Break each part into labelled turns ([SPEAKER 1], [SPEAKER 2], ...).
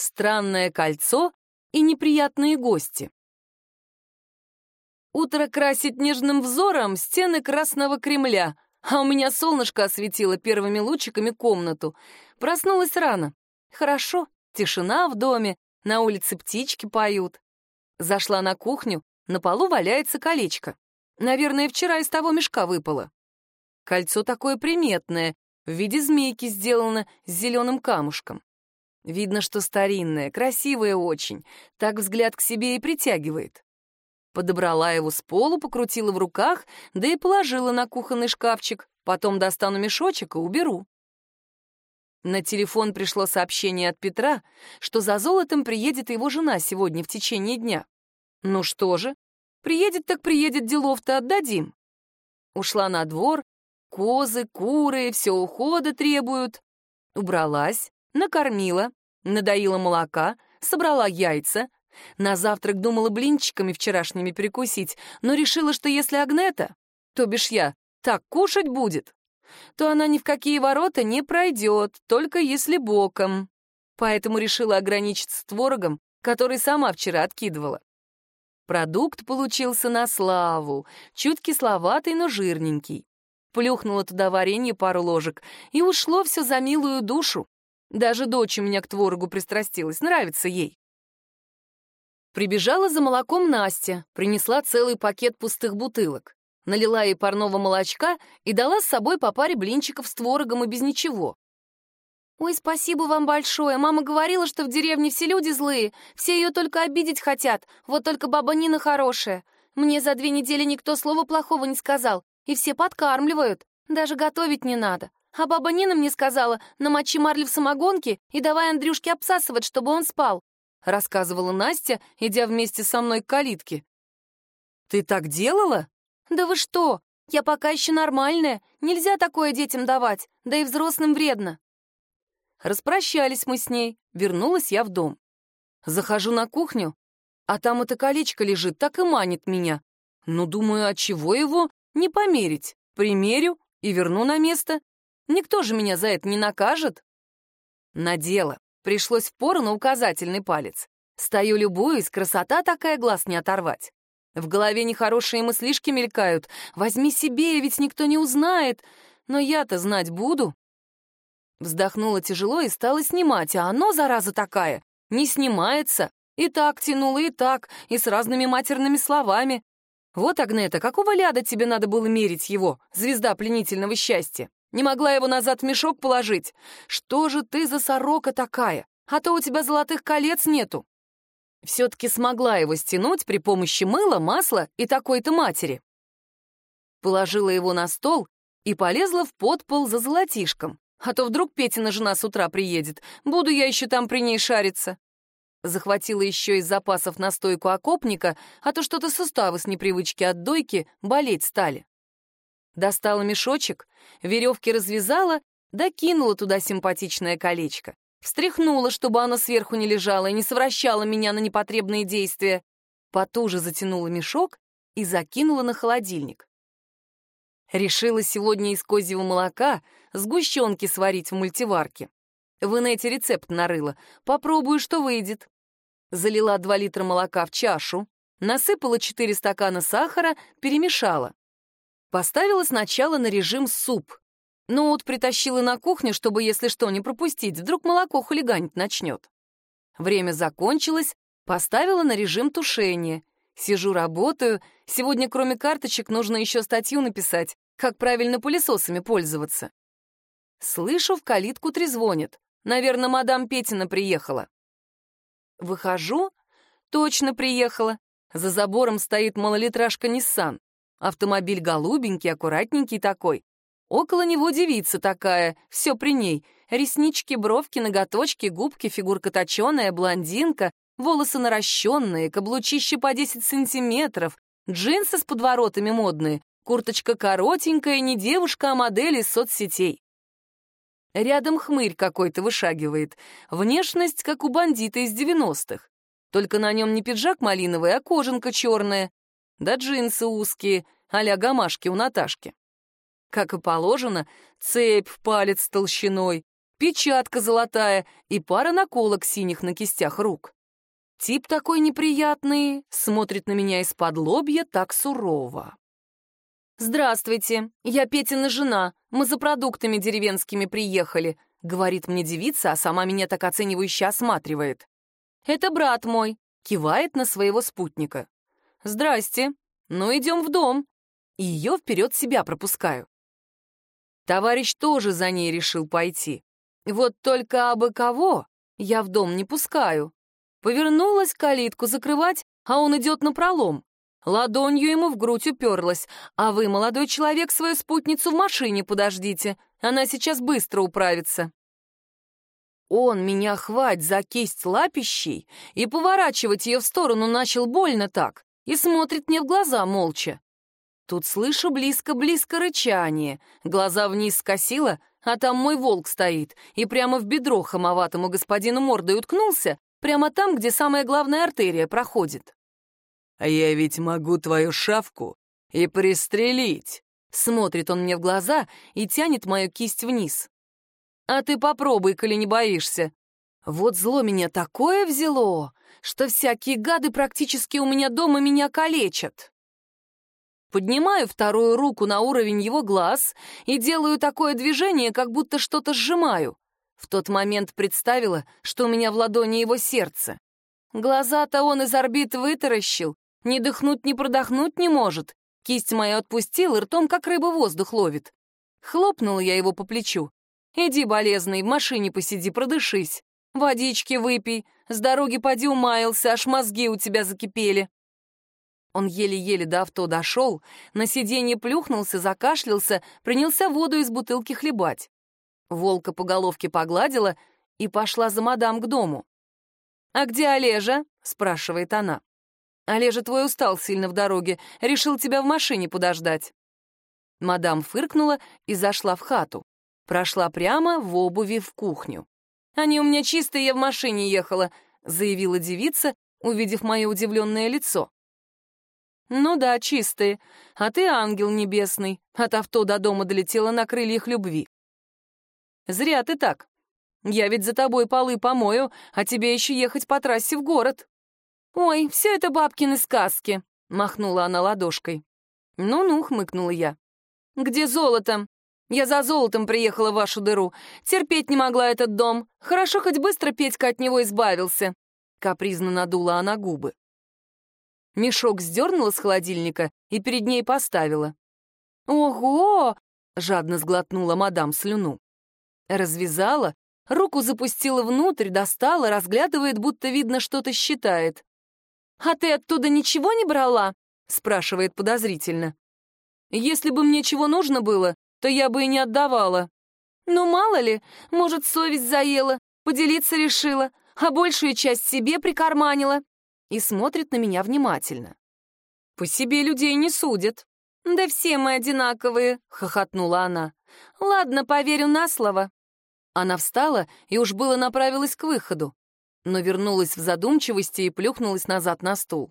[SPEAKER 1] Странное кольцо и неприятные гости. Утро красит нежным взором стены Красного Кремля, а у меня солнышко осветило первыми лучиками комнату. Проснулась рано. Хорошо, тишина в доме, на улице птички поют. Зашла на кухню, на полу валяется колечко. Наверное, вчера из того мешка выпало. Кольцо такое приметное, в виде змейки сделано с зеленым камушком. Видно, что старинное, красивое очень, так взгляд к себе и притягивает. Подобрала его с полу, покрутила в руках, да и положила на кухонный шкафчик. Потом достану мешочек и уберу. На телефон пришло сообщение от Петра, что за золотом приедет его жена сегодня в течение дня. Ну что же, приедет так приедет, делов-то отдадим. Ушла на двор, козы, куры, все ухода требуют. Убралась, накормила, надоила молока, собрала яйца, на завтрак думала блинчиками вчерашними перекусить, но решила, что если Агнета, то бишь я, так кушать будет, то она ни в какие ворота не пройдет, только если боком. Поэтому решила ограничиться творогом, который сама вчера откидывала. Продукт получился на славу, чуть кисловатый, но жирненький. Плюхнула туда варенье пару ложек, и ушло все за милую душу. Даже дочь у меня к творогу пристрастилась, нравится ей. Прибежала за молоком Настя, принесла целый пакет пустых бутылок. Налила ей парного молочка и дала с собой по паре блинчиков с творогом и без ничего. «Ой, спасибо вам большое. Мама говорила, что в деревне все люди злые, все ее только обидеть хотят, вот только баба Нина хорошая. Мне за две недели никто слова плохого не сказал, и все подкармливают, даже готовить не надо. А баба Нина мне сказала, намочи марли в самогонке и давай Андрюшке обсасывать, чтобы он спал. — рассказывала Настя, идя вместе со мной к калитке. «Ты так делала?» «Да вы что? Я пока еще нормальная. Нельзя такое детям давать, да и взрослым вредно». Распрощались мы с ней, вернулась я в дом. Захожу на кухню, а там это колечко лежит, так и манит меня. Ну, думаю, от чего его не померить? Примерю и верну на место. Никто же меня за это не накажет. Надела. Пришлось впору на указательный палец. Стою любуюсь, красота такая, глаз не оторвать. В голове нехорошие мыслишки мелькают. Возьми себе, ведь никто не узнает. Но я-то знать буду. Вздохнула тяжело и стала снимать, а оно, зараза такая, не снимается. И так тянула, и так, и с разными матерными словами. Вот, Агнета, какого ляда тебе надо было мерить его, звезда пленительного счастья? Не могла его назад в мешок положить. Что же ты за сорока такая? А то у тебя золотых колец нету. Все-таки смогла его стянуть при помощи мыла, масла и такой-то матери. Положила его на стол и полезла в подпол за золотишком. А то вдруг Петина жена с утра приедет. Буду я еще там при ней шариться. Захватила еще из запасов настойку окопника, а то что-то суставы с непривычки от дойки болеть стали. Достала мешочек, веревки развязала, докинула туда симпатичное колечко. Встряхнула, чтобы оно сверху не лежало и не совращало меня на непотребные действия. Потуже затянула мешок и закинула на холодильник. Решила сегодня из козьего молока сгущенки сварить в мультиварке. В инете рецепт нарыла. Попробую, что выйдет. Залила 2 литра молока в чашу, насыпала 4 стакана сахара, перемешала. Поставила сначала на режим суп. Ноут притащила на кухню, чтобы, если что, не пропустить, вдруг молоко хулиганить начнет. Время закончилось, поставила на режим тушения. Сижу, работаю. Сегодня, кроме карточек, нужно еще статью написать, как правильно пылесосами пользоваться. Слышу, в калитку трезвонит. Наверное, мадам Петина приехала. Выхожу. Точно приехала. За забором стоит малолитражка Ниссан. Автомобиль голубенький, аккуратненький такой. Около него девица такая, все при ней. Реснички, бровки, ноготочки, губки, фигурка точеная, блондинка, волосы наращенные, каблучище по 10 сантиметров, джинсы с подворотами модные, курточка коротенькая, не девушка, а модель из соцсетей. Рядом хмырь какой-то вышагивает. Внешность, как у бандита из 90-х. Только на нем не пиджак малиновый, а кожанка черная да джинсы узкие, а-ля гамашки у Наташки. Как и положено, цепь в палец толщиной, печатка золотая и пара наколок синих на кистях рук. Тип такой неприятный, смотрит на меня из-под лобья так сурово. «Здравствуйте, я Петина жена, мы за продуктами деревенскими приехали», — говорит мне девица, а сама меня так оценивающе осматривает. «Это брат мой», — кивает на своего спутника. «Здрасте, ну идем в дом». И ее вперед себя пропускаю. Товарищ тоже за ней решил пойти. Вот только абы кого я в дом не пускаю. Повернулась калитку закрывать, а он идет на пролом. Ладонью ему в грудь уперлась. «А вы, молодой человек, свою спутницу в машине подождите. Она сейчас быстро управится». Он меня хвать за кисть лапищей и поворачивать ее в сторону начал больно так и смотрит мне в глаза молча. Тут слышу близко-близко рычание, глаза вниз скосила, а там мой волк стоит и прямо в бедро хамоватому господину мордой уткнулся, прямо там, где самая главная артерия проходит.
[SPEAKER 2] «А я ведь могу твою шавку и пристрелить!»
[SPEAKER 1] Смотрит он мне в глаза и тянет мою кисть вниз. «А ты попробуй, коли не боишься. Вот зло меня такое взяло, что всякие гады практически у меня дома меня калечат». Поднимаю вторую руку на уровень его глаз и делаю такое движение, как будто что-то сжимаю. В тот момент представила, что у меня в ладони его сердце. Глаза-то он из орбит вытаращил, ни дыхнуть, ни продохнуть не может. Кисть моя отпустил, и ртом, как рыба, воздух ловит. Хлопнула я его по плечу. «Иди, болезный, в машине посиди, продышись. Водички выпей, с дороги поди умаялся, аж мозги у тебя закипели». Он еле-еле до авто дошел, на сиденье плюхнулся, закашлялся, принялся воду из бутылки хлебать. Волка по головке погладила и пошла за мадам к дому. «А где Олежа?» — спрашивает она. Олежа твой устал сильно в дороге, решил тебя в машине подождать». Мадам фыркнула и зашла в хату. Прошла прямо в обуви в кухню. «Они у меня чистые, я в машине ехала», — заявила девица, увидев мое удивленное лицо. «Ну да, чистые. А ты ангел небесный. От авто до дома долетела на крыльях любви». «Зря ты так. Я ведь за тобой полы помою, а тебе еще ехать по трассе в город». «Ой, все это бабкины сказки», — махнула она ладошкой. «Ну-ну», — хмыкнула я. «Где золото? Я за золотом приехала в вашу дыру. Терпеть не могла этот дом. Хорошо, хоть быстро Петька от него избавился». Капризно надула она губы. Мешок сдернула с холодильника и перед ней поставила. «Ого!» — жадно сглотнула мадам слюну. Развязала, руку запустила внутрь, достала, разглядывает, будто видно, что-то считает. «А ты оттуда ничего не брала?» — спрашивает подозрительно. «Если бы мне чего нужно было, то я бы и не отдавала». «Ну, мало ли, может, совесть заела, поделиться решила, а большую часть себе прикарманила». И смотрит на меня внимательно. «По себе людей не судят». «Да все мы одинаковые», — хохотнула она. «Ладно, поверю на слово». Она встала и уж было направилась к выходу но вернулась в задумчивости и плюхнулась назад на стул.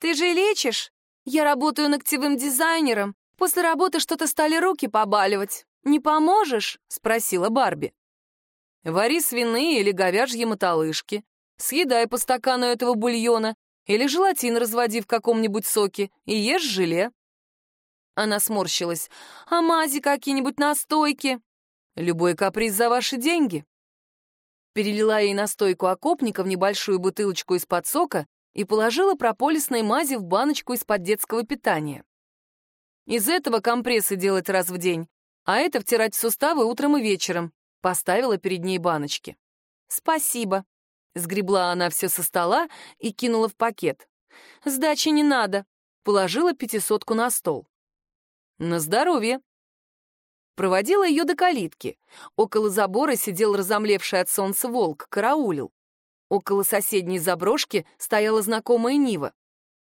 [SPEAKER 1] «Ты же лечишь? Я работаю ногтевым дизайнером. После работы что-то стали руки побаливать. Не поможешь?» — спросила Барби. «Вари свиные или говяжьи мотолышки, съедай по стакану этого бульона или желатин разводи в каком-нибудь соке и ешь желе». Она сморщилась. «А мази какие-нибудь настойки?» «Любой каприз за ваши деньги», перелила ей настойку окопника в небольшую бутылочку из-под сока и положила прополисной мази в баночку из-под детского питания. Из этого компрессы делать раз в день, а это втирать в суставы утром и вечером. Поставила перед ней баночки. «Спасибо», — сгребла она все со стола и кинула в пакет. «Сдачи не надо», — положила пятисотку на стол. «На здоровье», Проводила ее до калитки. Около забора сидел разомлевший от солнца волк, караулил. Около соседней заброшки стояла знакомая Нива.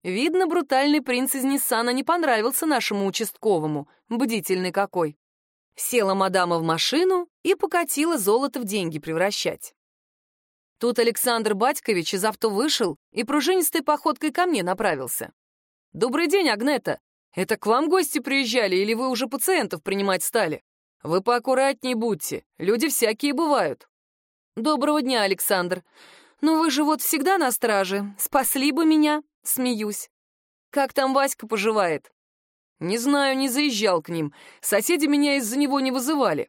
[SPEAKER 1] Видно, брутальный принц из Ниссана не понравился нашему участковому, бдительный какой. Села мадама в машину и покатила золото в деньги превращать. Тут Александр Батькович из авто вышел и пружинистой походкой ко мне направился. «Добрый день, Агнета. Это к вам гости приезжали или вы уже пациентов принимать стали?»
[SPEAKER 2] Вы поаккуратней будьте, люди всякие бывают».
[SPEAKER 1] «Доброго дня, Александр. Ну вы же вот всегда на страже. Спасли бы меня», — смеюсь. «Как там Васька поживает?»
[SPEAKER 2] «Не знаю, не заезжал к ним. Соседи меня из-за него не вызывали.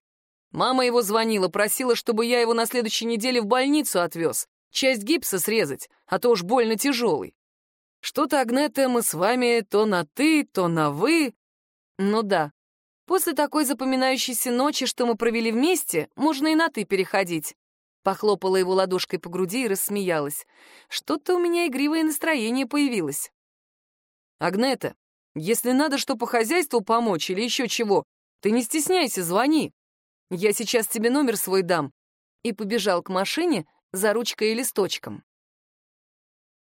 [SPEAKER 2] Мама его звонила, просила, чтобы я его на следующей неделе в больницу отвез. Часть гипса срезать, а то уж больно тяжелый. Что-то, Агнета, мы с вами то на «ты», то на «вы».
[SPEAKER 1] Ну да. После такой запоминающейся ночи, что мы провели вместе, можно и на «ты» переходить. Похлопала его ладошкой по груди и рассмеялась. Что-то у меня игривое настроение появилось.
[SPEAKER 2] Агнета, если надо что по хозяйству помочь или еще чего, ты не стесняйся, звони. Я сейчас тебе номер свой дам.
[SPEAKER 1] И побежал к машине за ручкой и листочком.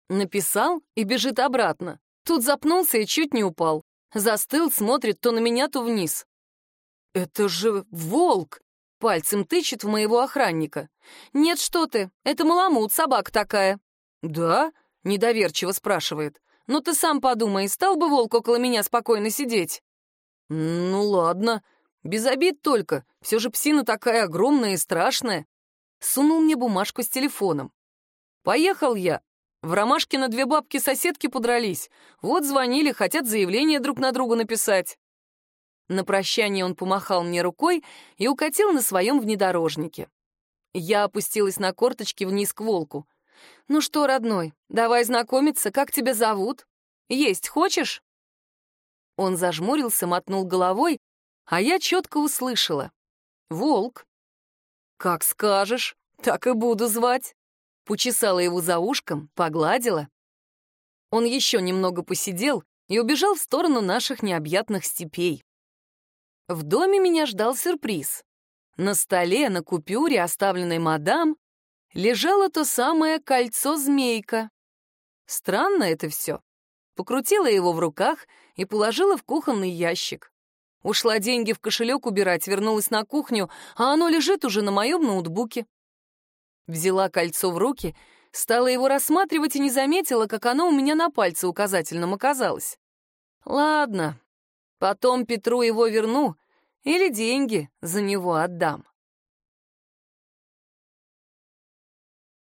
[SPEAKER 1] Написал и бежит обратно. Тут запнулся и чуть не упал. Застыл, смотрит то на меня, то вниз. «Это же волк!» — пальцем тычет в моего охранника. «Нет, что ты, это маламут, собака такая».
[SPEAKER 2] «Да?» — недоверчиво спрашивает.
[SPEAKER 1] «Ну ты сам подумай, стал бы волк около меня спокойно сидеть?»
[SPEAKER 2] «Ну ладно, без обид только, все же псина такая огромная и страшная». Сунул мне бумажку с телефоном. «Поехал я, в Ромашкино две бабки-соседки подрались. Вот звонили, хотят заявление друг на друга написать.
[SPEAKER 1] На прощание он помахал мне рукой и укатил на своем внедорожнике. Я опустилась на корточки вниз к волку. «Ну что, родной, давай знакомиться, как тебя зовут? Есть хочешь?» Он зажмурился, мотнул головой, а я четко услышала. «Волк». «Как скажешь, так и буду звать» почесала его за ушком, погладила. Он еще немного посидел и убежал в сторону наших необъятных степей. В доме меня ждал сюрприз. На столе, на купюре, оставленной мадам, лежало то самое кольцо-змейка. Странно это все. Покрутила его в руках и положила в кухонный ящик. Ушла деньги в кошелек убирать, вернулась на кухню, а оно лежит уже на моем ноутбуке. Взяла кольцо в руки, стала его рассматривать и не заметила, как оно у меня на пальце указательном оказалось. Ладно, потом Петру его верну или деньги за него отдам.